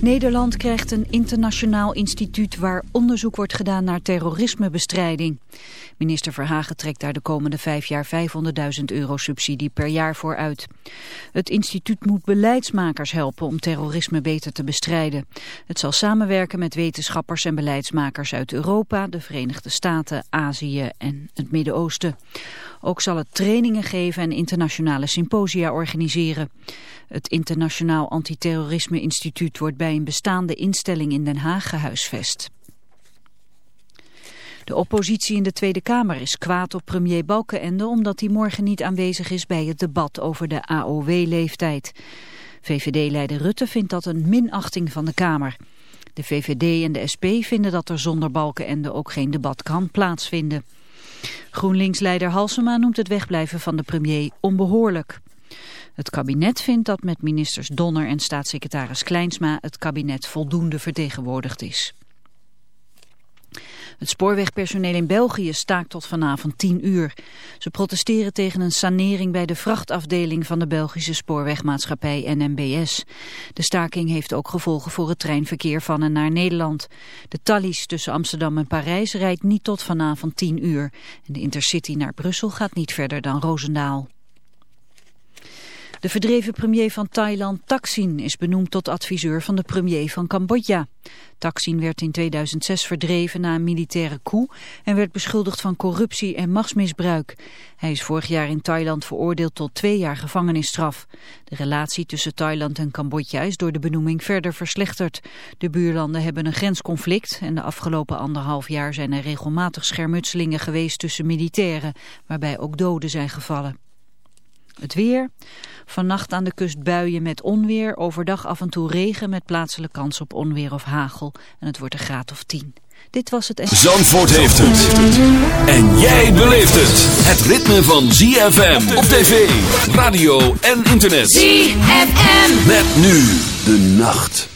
Nederland krijgt een internationaal instituut waar onderzoek wordt gedaan naar terrorismebestrijding. Minister Verhagen trekt daar de komende vijf jaar 500.000 euro subsidie per jaar voor uit. Het instituut moet beleidsmakers helpen om terrorisme beter te bestrijden. Het zal samenwerken met wetenschappers en beleidsmakers uit Europa, de Verenigde Staten, Azië en het Midden-Oosten. Ook zal het trainingen geven en internationale symposia organiseren. Het Internationaal Antiterrorisme Instituut wordt bij een bestaande instelling in Den Haag gehuisvest. De oppositie in de Tweede Kamer is kwaad op premier Balkenende omdat hij morgen niet aanwezig is bij het debat over de AOW-leeftijd. VVD-leider Rutte vindt dat een minachting van de Kamer. De VVD en de SP vinden dat er zonder Balkenende ook geen debat kan plaatsvinden. GroenLinks-leider Halsema noemt het wegblijven van de premier onbehoorlijk. Het kabinet vindt dat met ministers Donner en staatssecretaris Kleinsma het kabinet voldoende vertegenwoordigd is. Het spoorwegpersoneel in België staakt tot vanavond 10 uur. Ze protesteren tegen een sanering bij de vrachtafdeling van de Belgische spoorwegmaatschappij NMBS. De staking heeft ook gevolgen voor het treinverkeer van en naar Nederland. De Thalys tussen Amsterdam en Parijs rijdt niet tot vanavond 10 uur. En de Intercity naar Brussel gaat niet verder dan Roosendaal. De verdreven premier van Thailand, Thaksin, is benoemd tot adviseur van de premier van Cambodja. Thaksin werd in 2006 verdreven na een militaire coup en werd beschuldigd van corruptie en machtsmisbruik. Hij is vorig jaar in Thailand veroordeeld tot twee jaar gevangenisstraf. De relatie tussen Thailand en Cambodja is door de benoeming verder verslechterd. De buurlanden hebben een grensconflict en de afgelopen anderhalf jaar zijn er regelmatig schermutselingen geweest tussen militairen, waarbij ook doden zijn gevallen. Het weer. Vannacht aan de kust buien met onweer. Overdag af en toe regen met plaatselijke kans op onweer of hagel. En het wordt een graad of 10. Dit was het... Zandvoort heeft het. En jij beleeft het. Het ritme van ZFM op tv, radio en internet. ZFM. Met nu de nacht.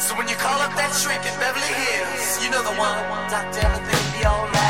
So when you call up that shrink in Beverly Hills, you know the one. Doctor, everything be alright.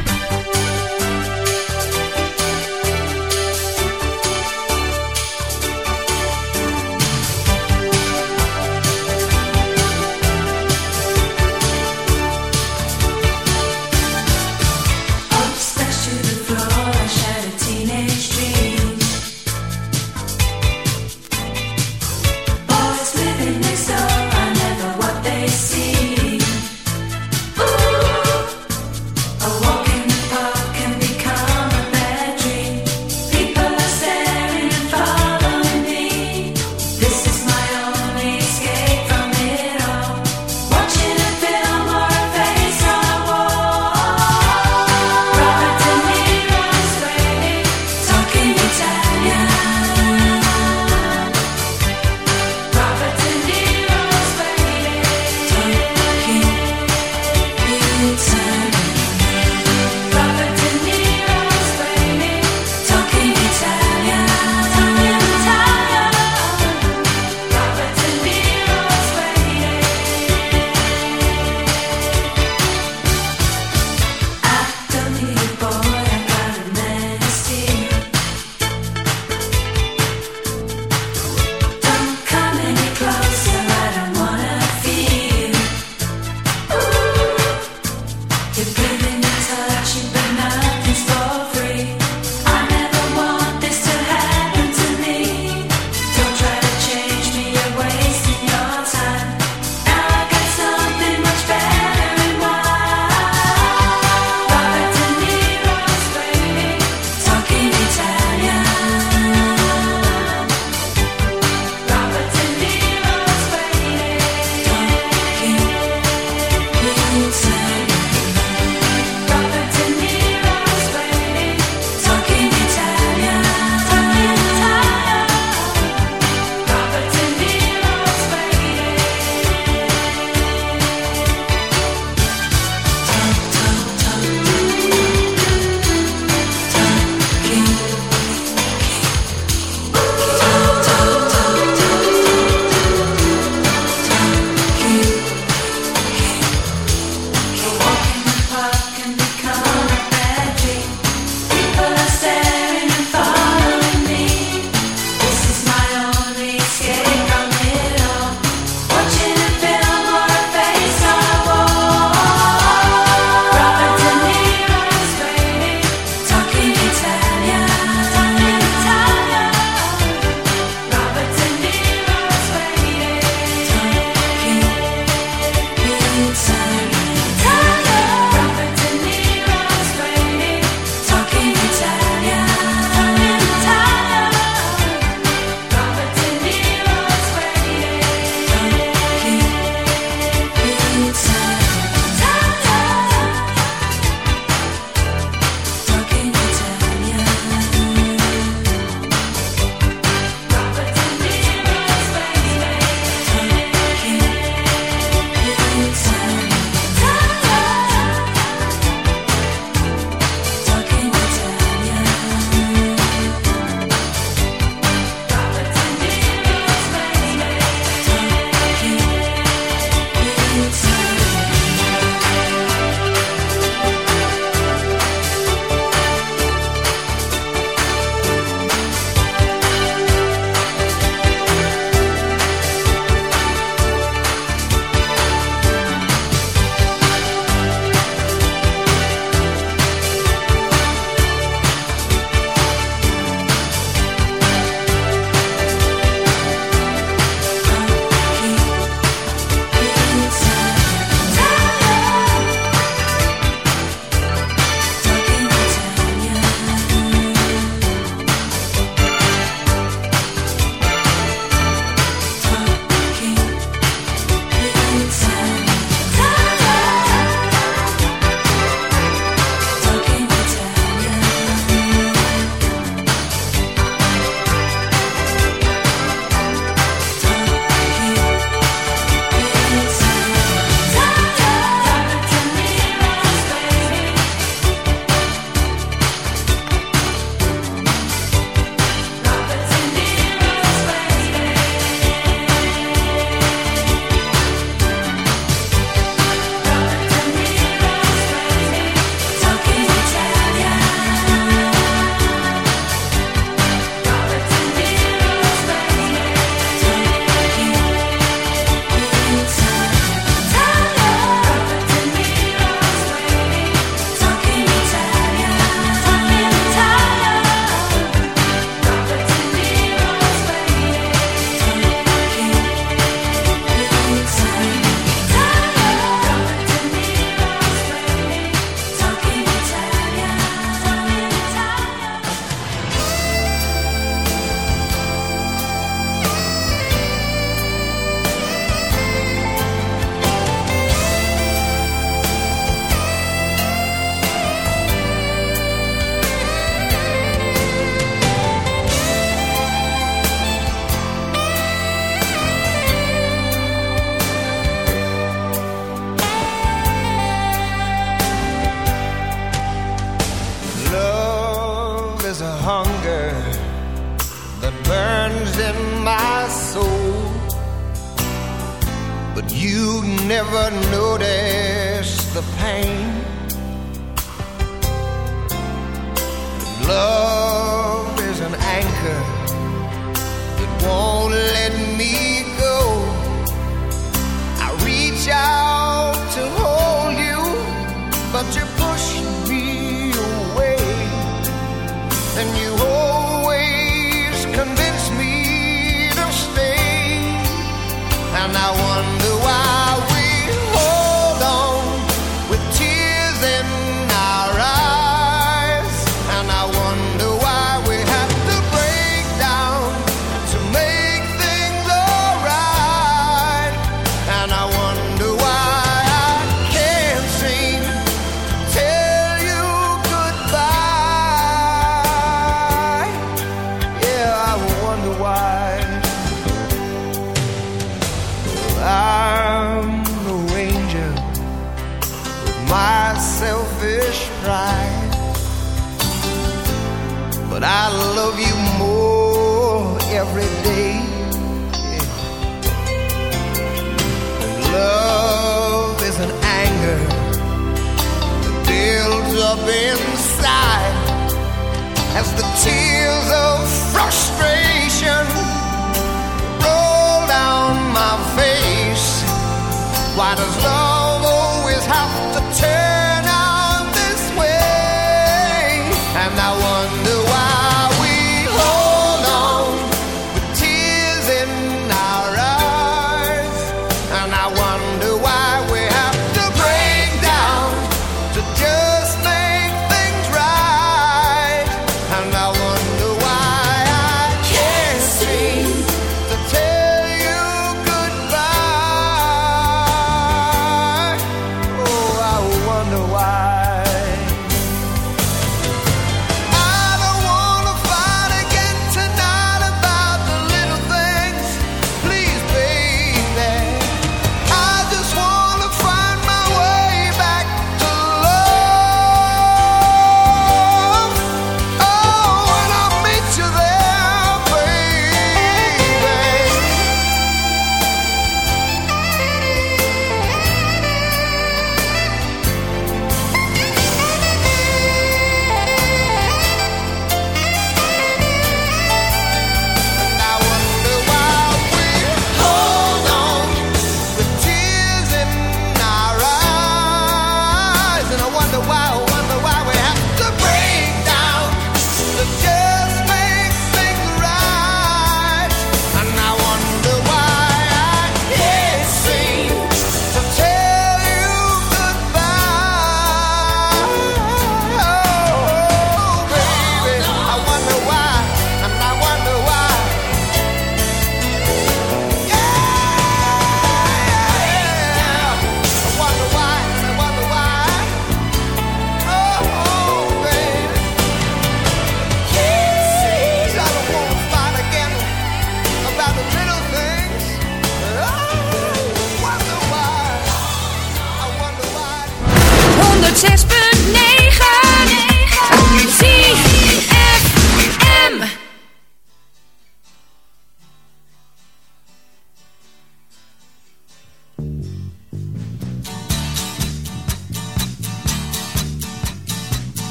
As the tears of frustration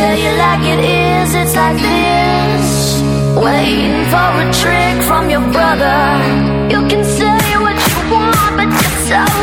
tell you like it is, it's like this. Waiting for a trick from your brother. You can say what you want, but you're so.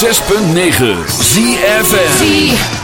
6.9 ZFN